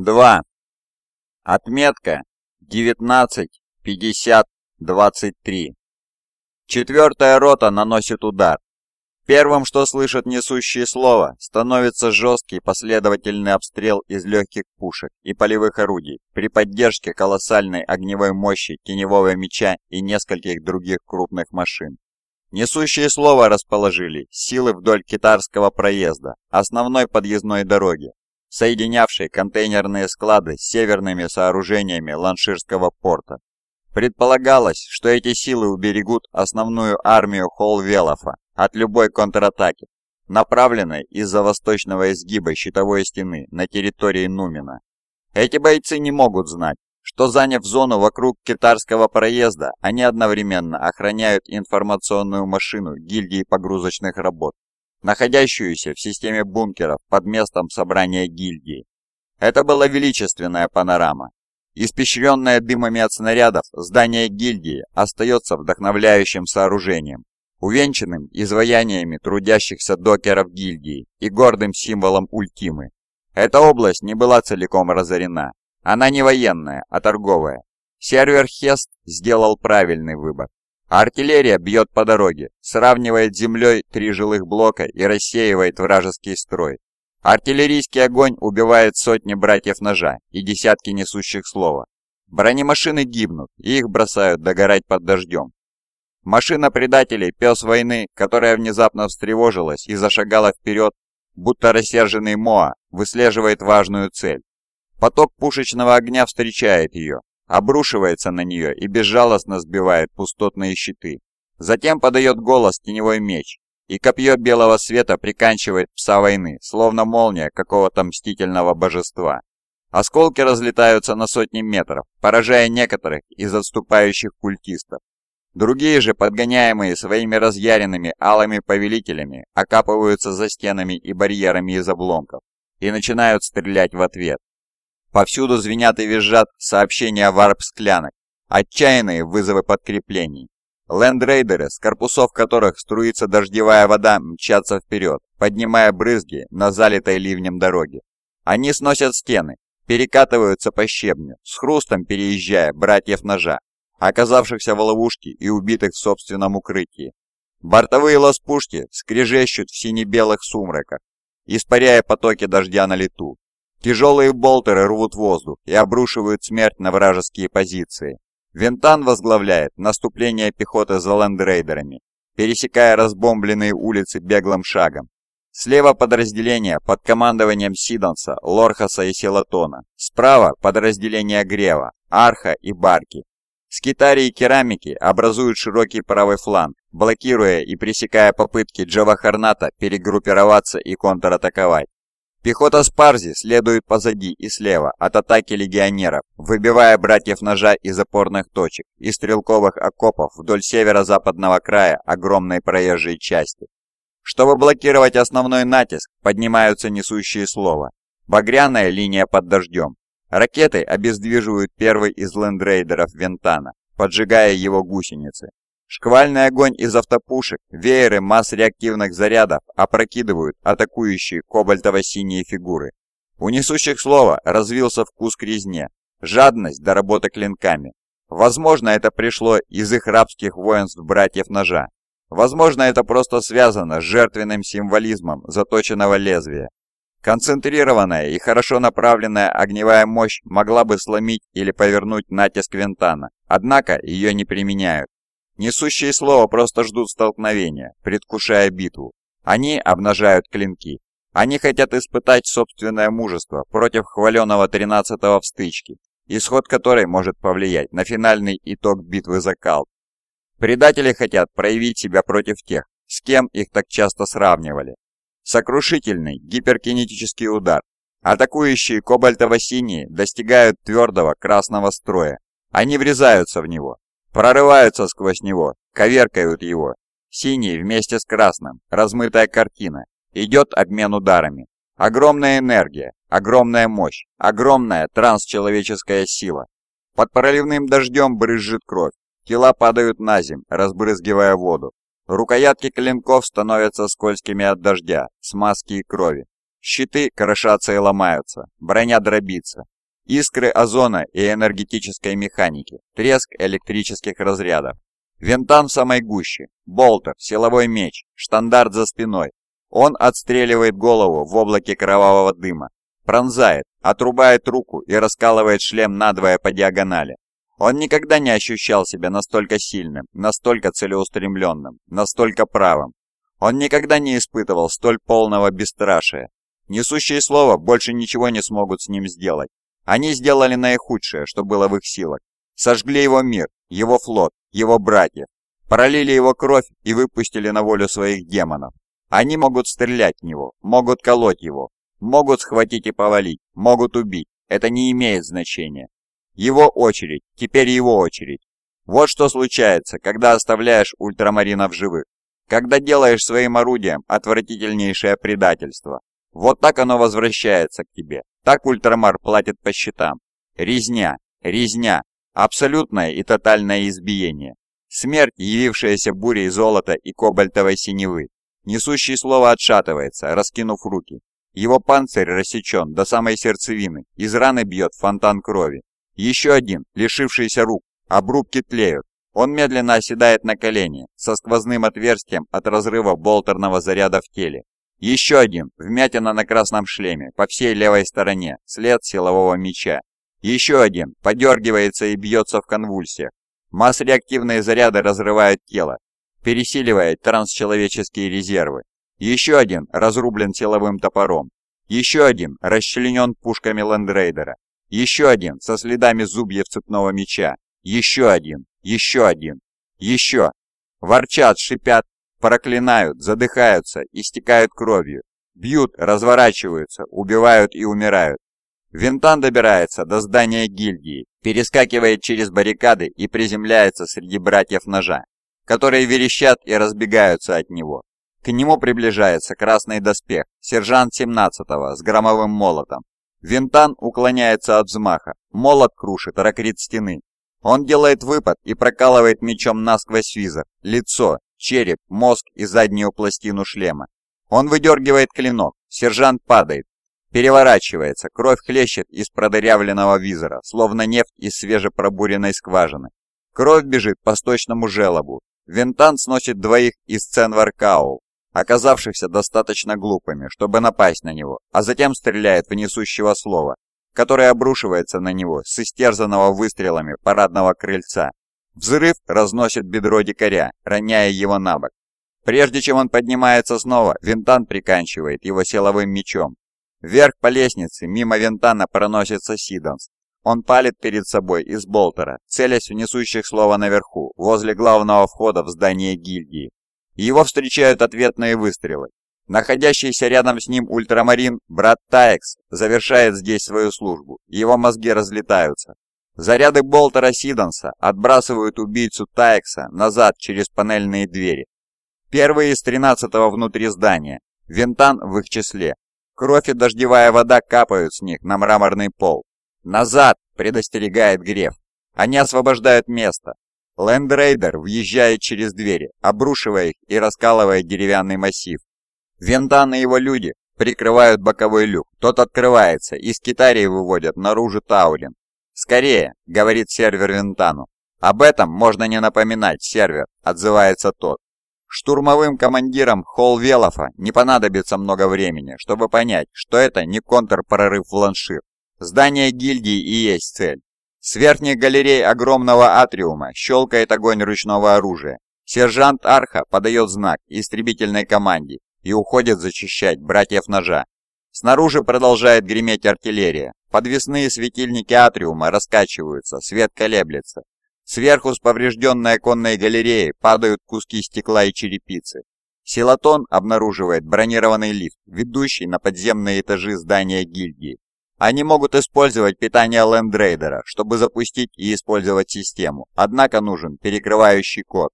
2. Отметка 19.50.23. Четвертая рота наносит удар. Первым, что слышат несущие слова, становится жесткий последовательный обстрел из легких пушек и полевых орудий при поддержке колоссальной огневой мощи теневого меча и нескольких других крупных машин. Несущие слова расположили силы вдоль китарского проезда, основной подъездной дороги, соединявшей контейнерные склады с северными сооружениями Ланширского порта. Предполагалось, что эти силы уберегут основную армию Холвелофа от любой контратаки, направленной из-за восточного изгиба щитовой стены на территории Нумина. Эти бойцы не могут знать, что заняв зону вокруг китарского проезда, они одновременно охраняют информационную машину гильдии погрузочных работ, находящуюся в системе бункеров под местом собрания гильдии. Это была величественная панорама. Испещренное дымами от снарядов, здание гильдии остается вдохновляющим сооружением, увенчанным изваяниями трудящихся докеров гильдии и гордым символом Ультимы. Эта область не была целиком разорена, она не военная, а торговая. Сервер Хест сделал правильный выбор. Артиллерия бьет по дороге, сравнивает с землей три жилых блока и рассеивает вражеский строй. Артиллерийский огонь убивает сотни братьев ножа и десятки несущих слова. Бронемашины гибнут, и их бросают догорать под дождем. Машина предателей, пес войны, которая внезапно встревожилась и зашагала вперед, будто рассерженный Моа, выслеживает важную цель. Поток пушечного огня встречает ее, обрушивается на нее и безжалостно сбивает пустотные щиты. Затем подает голос теневой меч, и копье белого света приканчивает пса войны, словно молния какого-то мстительного божества. Осколки разлетаются на сотни метров, поражая некоторых из отступающих культистов. Другие же, подгоняемые своими разъяренными алыми повелителями, окапываются за стенами и барьерами из обломков и начинают стрелять в ответ. Повсюду звенят и визжат сообщения варп-склянок, отчаянные вызовы подкреплений. Лендрейдеры, с корпусов которых струится дождевая вода, мчатся вперед, поднимая брызги на залитой ливнем дороге. Они сносят стены, перекатываются по щебню, с хрустом переезжая братьев ножа, оказавшихся в ловушке и убитых в собственном укрытии. Бортовые лоспушки скрежещут в сине-белых сумраках, испаряя потоки дождя на лету. Тяжелые болтеры рвут воздух и обрушивают смерть на вражеские позиции. Винтан возглавляет наступление пехоты за лендрейдерами, пересекая разбомбленные улицы беглым шагом. Слева подразделение под командованием Сидонса, Лорхаса и Селатона. Справа подразделение Грева, Арха и Барки. Скитари и керамики образуют широкий правый фланг, блокируя и пресекая попытки Джавахарната перегруппироваться и контратаковать. Пехота Спарзи следует позади и слева от атаки легионеров, выбивая братьев ножа из опорных точек и стрелковых окопов вдоль северо-западного края огромной проезжей части. Чтобы блокировать основной натиск, поднимаются несущие слова. Багряная линия под дождем. Ракеты обездвиживают первый из лендрейдеров Вентана, поджигая его гусеницы. Шквальный огонь из автопушек, вееры масс реактивных зарядов опрокидывают атакующие кобальтово-синие фигуры. У несущих слова развился вкус к резне, жадность до работы клинками. Возможно, это пришло из их рабских воинств братьев ножа. Возможно, это просто связано с жертвенным символизмом заточенного лезвия. Концентрированная и хорошо направленная огневая мощь могла бы сломить или повернуть натиск Вентана, однако ее не применяют. Несущие слово просто ждут столкновения, предвкушая битву. Они обнажают клинки. Они хотят испытать собственное мужество против хваленого 13-го в стычке, исход которой может повлиять на финальный итог битвы за Калп. Предатели хотят проявить себя против тех, с кем их так часто сравнивали. Сокрушительный гиперкинетический удар. Атакующие кобальтово-синие достигают твердого красного строя. Они врезаются в него, Прорываются сквозь него, коверкают его. Синий вместе с красным, размытая картина. Идет обмен ударами. Огромная энергия, огромная мощь, огромная трансчеловеческая сила. Под проливным дождем брызжет кровь. Тела падают на земь, разбрызгивая воду. Рукоятки клинков становятся скользкими от дождя, смазки и крови. Щиты крошатся и ломаются, броня дробится. Искры озона и энергетической механики, треск электрических разрядов. Винтан в самой гуще, болтер, силовой меч, штандарт за спиной. Он отстреливает голову в облаке кровавого дыма, пронзает, отрубает руку и раскалывает шлем надвое по диагонали. Он никогда не ощущал себя настолько сильным, настолько целеустремленным, настолько правым. Он никогда не испытывал столь полного бесстрашия. Несущие слова больше ничего не смогут с ним сделать. Они сделали наихудшее, что было в их силах. Сожгли его мир, его флот, его братьев. Пролили его кровь и выпустили на волю своих демонов. Они могут стрелять в него, могут колоть его, могут схватить и повалить, могут убить. Это не имеет значения. Его очередь, теперь его очередь. Вот что случается, когда оставляешь ультрамаринов живых. Когда делаешь своим орудием отвратительнейшее предательство. Вот так оно возвращается к тебе. Так ультрамар платит по счетам. Резня, резня, абсолютное и тотальное избиение. Смерть, явившаяся бурей золота и кобальтовой синевы. Несущий слово отшатывается, раскинув руки. Его панцирь рассечен до самой сердцевины, из раны бьет фонтан крови. Еще один, лишившийся рук, обрубки тлеют. Он медленно оседает на колени, со сквозным отверстием от разрыва болтерного заряда в теле. Еще один, вмятина на красном шлеме, по всей левой стороне, след силового меча. Еще один, подергивается и бьется в конвульсиях. Масс-реактивные заряды разрывают тело, пересиливая трансчеловеческие резервы. Еще один разрублен силовым топором. Еще один расчленен пушками Лэндрейдера. Еще один со следами зубьев цепного меча. Еще один. Еще один. Еще. Ворчат, шипят, проклинают, задыхаются, истекают кровью. Бьют, разворачиваются, убивают и умирают. Винтан добирается до здания гильдии, перескакивает через баррикады и приземляется среди братьев ножа, которые верещат и разбегаются от него. К нему приближается красный доспех, сержант 17-го с громовым молотом, Винтан уклоняется от взмаха, молот крушит ракрит стены. Он делает выпад и прокалывает мечом насквозь визор, лицо, череп, мозг и заднюю пластину шлема. Он выдергивает клинок, сержант падает, переворачивается, кровь хлещет из продырявленного визора, словно нефть из свежепробуренной скважины. Кровь бежит по сточному желобу. Винтан сносит двоих из Ценваркаул, оказавшихся достаточно глупыми, чтобы напасть на него, а затем стреляет в несущего слова, который обрушивается на него с истерзанного выстрелами парадного крыльца. Взрыв разносит бедро дикаря, роняя его на бок. Прежде чем он поднимается снова, Винтан приканчивает его силовым мечом. Вверх по лестнице, мимо Винтана проносится Сидонс. Он палит перед собой из болтера, целясь в несущих слова наверху, возле главного входа в здание гильдии. Его встречают ответные выстрелы. Находящийся рядом с ним ультрамарин, брат Таекс, завершает здесь свою службу, его мозги разлетаются. Заряды болтера Сидонса отбрасывают убийцу Таекса назад через панельные двери. Первые из 13-го внутри здания, Винтан в их числе. Кровь и дождевая вода капают с них на мраморный пол. «Назад!» – предостерегает Греф. Они освобождают место. Лэндрейдер въезжает через двери, обрушивая их и раскалывая деревянный массив. Вентан и его люди прикрывают боковой люк. Тот открывается, и с Китарии выводят наружу Таурин. «Скорее!» — говорит сервер Вентану. «Об этом можно не напоминать, сервер», — отзывается тот. Штурмовым командирам Холвелофа не понадобится много времени, чтобы понять, что это не контрпрорыв в Ланшир. Здание гильдии и есть цель. С верхних галерей огромного атриума щелкает огонь ручного оружия. Сержант Арха подает знак истребительной команде и уходит зачищать братьев ножа. Снаружи продолжает греметь артиллерия. Подвесные светильники атриума раскачиваются, свет колеблется. Сверху с поврежденной конной галереи падают куски стекла и черепицы. Силатон обнаруживает бронированный лифт, ведущий на подземные этажи здания гильдии. Они могут использовать питание Лэндрейдера, чтобы запустить и использовать систему, однако нужен перекрывающий код.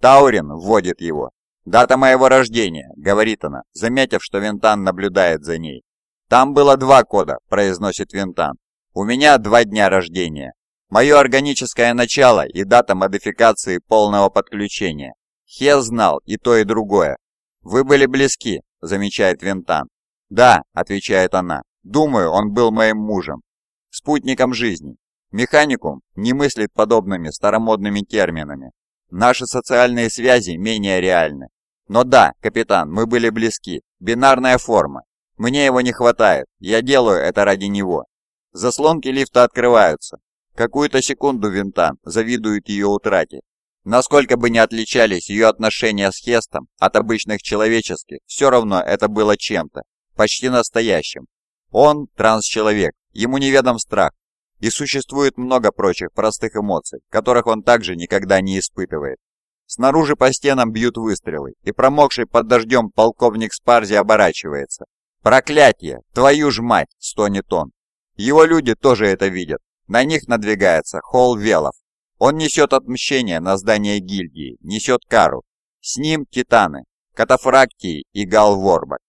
Таурин вводит его. «Дата моего рождения», — говорит она, заметив, что Винтан наблюдает за ней. «Там было два кода», — произносит Винтан. «У меня два дня рождения. Мое органическое начало и дата модификации полного подключения. Хел знал и то, и другое. Вы были близки», — замечает Винтан. «Да», — отвечает она, — «думаю, он был моим мужем, спутником жизни. Механикум не мыслит подобными старомодными терминами. Наши социальные связи менее реальны. Но да, капитан, мы были близки. Бинарная форма. Мне его не хватает. Я делаю это ради него. Заслонки лифта открываются. Какую-то секунду Винтан завидует ее утрате. Насколько бы ни отличались ее отношения с Хестом от обычных человеческих, все равно это было чем-то, почти настоящим. Он трансчеловек, ему неведом страх, и существует много прочих простых эмоций, которых он также никогда не испытывает. Снаружи по стенам бьют выстрелы, и промокший под дождем полковник Спарзи оборачивается. «Проклятие! Твою ж мать!» — стонет он. Его люди тоже это видят. На них надвигается Холл Велов. Он несет отмщение на здание гильдии, несет кару. С ним титаны, катафрактии и Гал Ворбак.